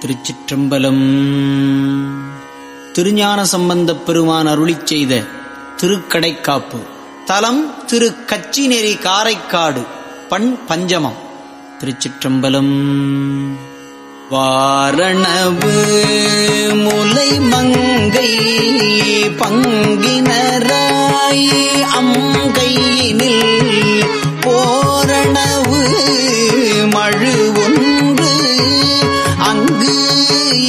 திருச்சிற்றம்பலம். திருஞான சம்பந்தப் பெருமான் அருளிச் செய்த திருக்கடைக்காப்பு. தலம் திரு கச்சிநெறி காரைக்காடு பண் பஞ்சமம். திருச்சிற்றம்பலம். வாரணவு முலை மங்கை பங்கினராய் அங்கையினில் போரணவு மழு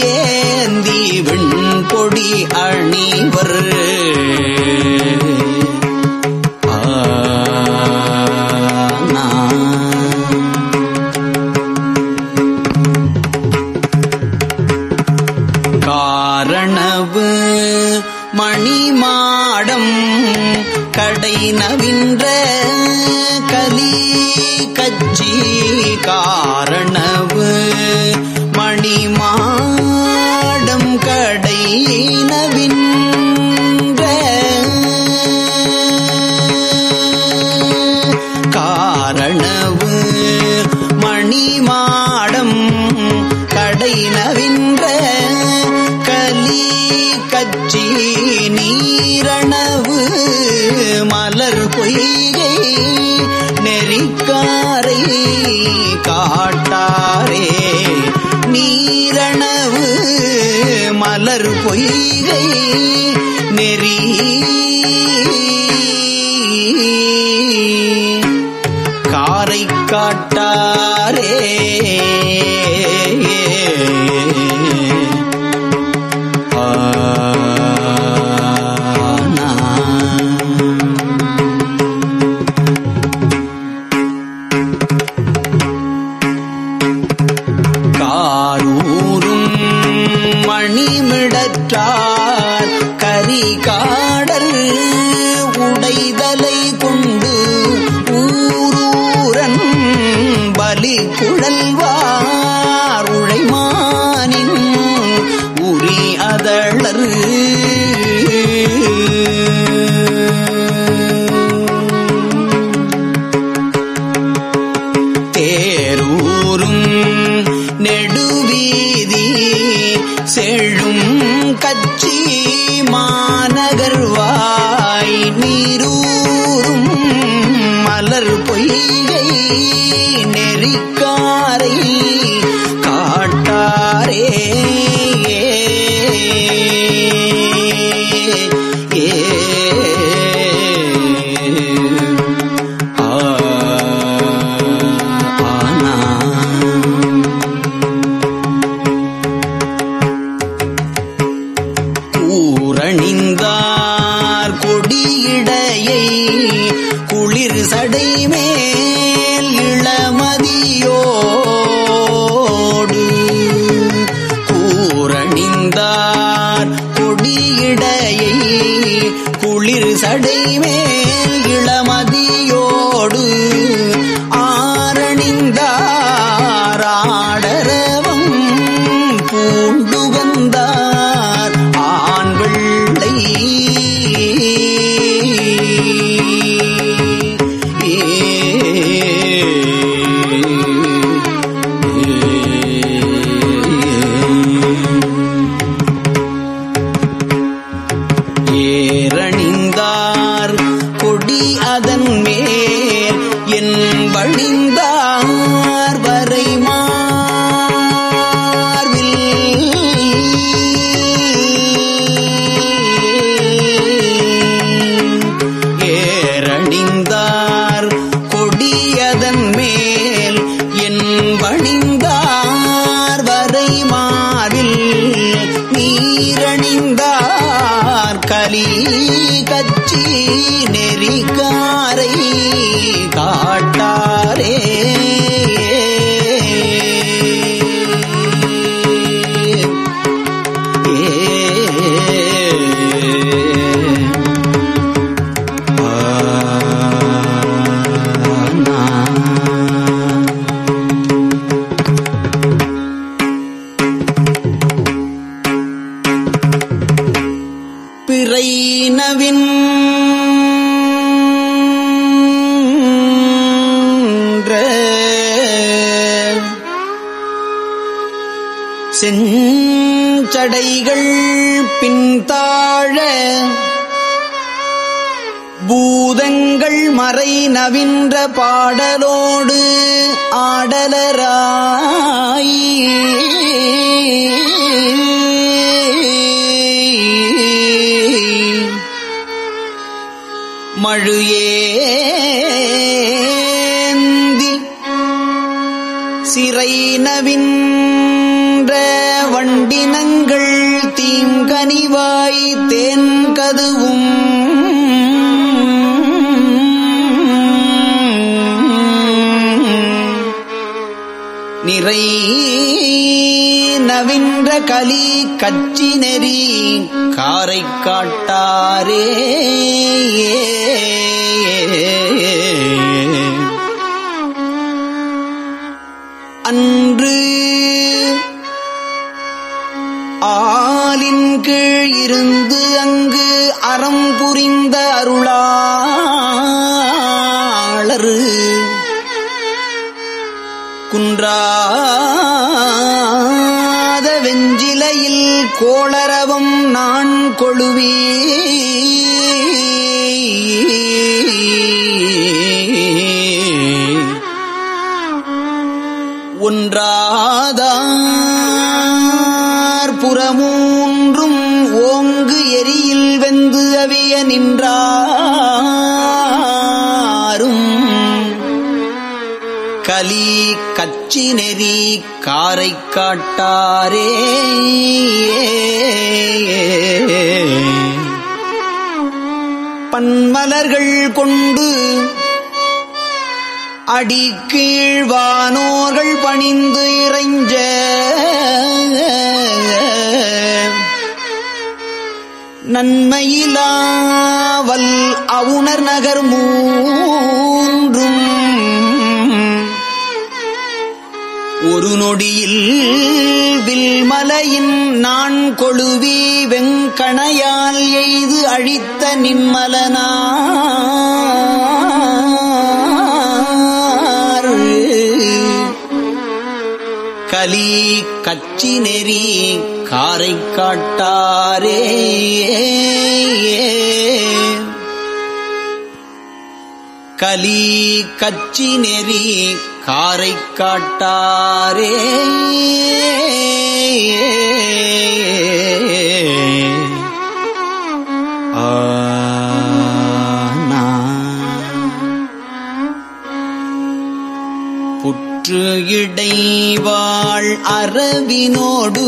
ஏந்தி வெண்பொடி அணிவர். காரணவு மணிமாடம் கடை நவின்ற கலி கச்சி காரண பேரூரும் நெடுவீதி செழும் கச்சி மாநகர்வாய் நீரூரும் மலர் பொய்கை செஞ்சடைகள் பின்தாழ பூதங்கள் மறை நவின்ற பாடலோடு ஆடலராய். மழு சிறை நவின் நின்ற வண்டினங்கள் தீங்கனிவாய் தேன்கதுவும் நிறை நவின்ற கலி கச்சி நெறி காரை காட்டாரே. அன்று அறம் புரிந்த அருளாளர். குன்றாத வெஞ்சிலையில் கோளரவம் நான் கொழுவே. ஒன்றாதான் அவிய நின்றாரும். கலி கச்சி நெறி காரை காட்டாரே. பன்மலர்கள் கொண்டு அடிக்கீழ்வானோர்கள் பணிந்து இறைஞ்ச நன்மையிலாவல் அவுணர் நகர் மூன்றும். ஒரு நொடியில் வில்மலையின் நான் கொழுவி வெங்கணையால் எய்து அழித்த நின்மலனா கலி கச்சி நெறி காரை காட்டாரே. கலி கச்சி நெறி காரை காட்டாரே. ஆனா புற்று இடைவாள் அரவினோடு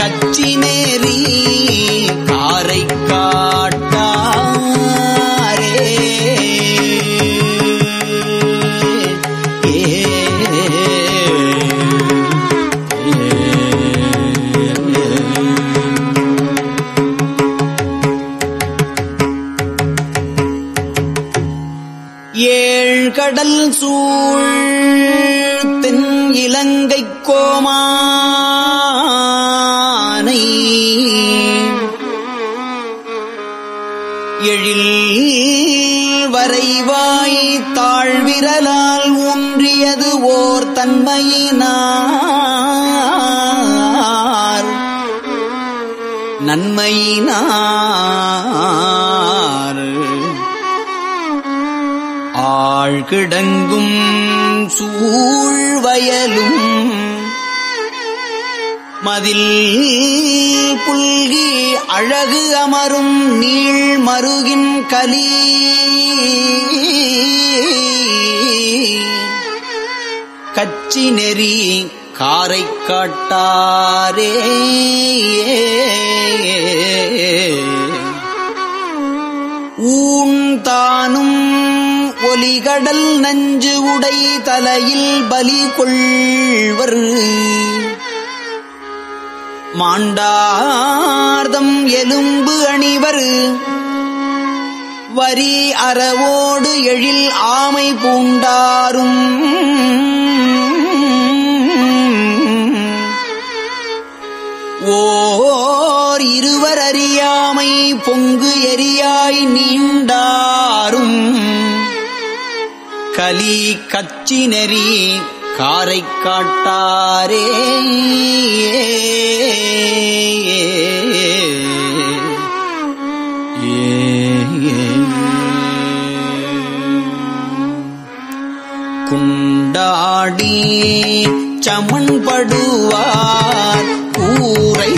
கச்சி நேரி காரை காட்டாரே. ஏழ் கடல் சூழ் தென் இலங்கை கோமா ஊன்றியது ஓர் தன்மையினார். நன்மையினார். ஆழ்கிடங்கும் சூழ்வயலும் மதில் புல்கி அழகு அமரும் நீள் மருகின் கலீ கச்சி நெறி காரை காட்டாரே. ஊன்தானும் ஒலிகடல் நஞ்சு உடை தலையில் பலி கொள்வர். மாண்டார்தம் எலும்பு அணிவர். வரி அறவோடு எழில் ஆமை பூண்டாரும். ஓர் இருவர் அறியாமை பொங்கு எரியாய் நீண்டாரும். கலி கச்சி நெறி காரை காட்டாரே. குண்டாடி சமன்படுவார். ஊரை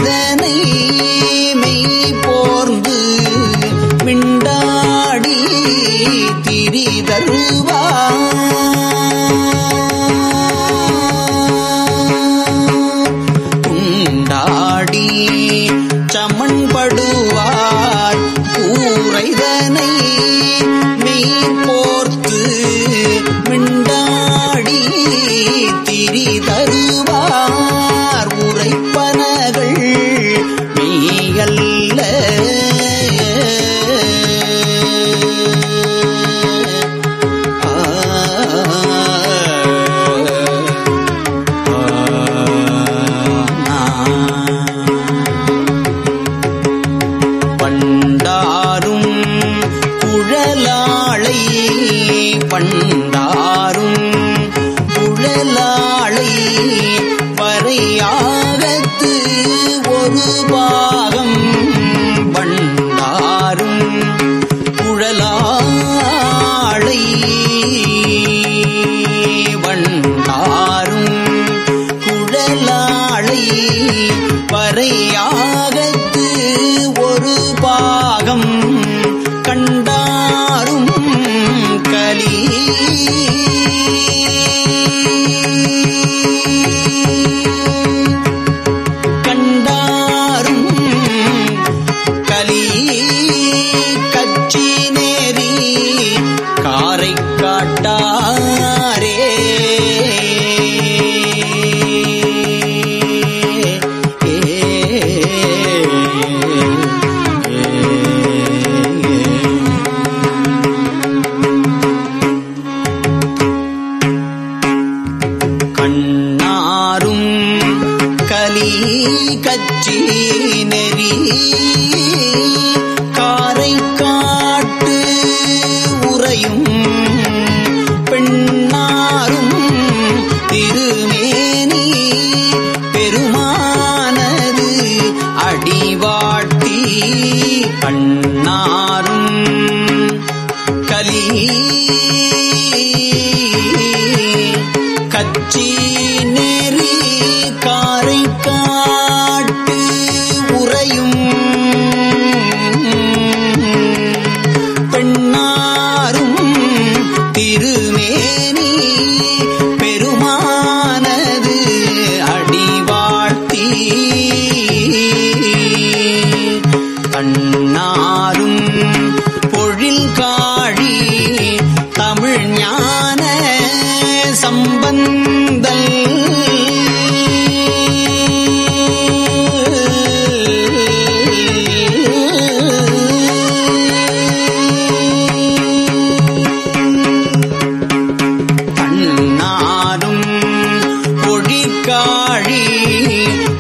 நானும் பொழிக்காழி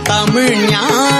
தமிழ் ஞான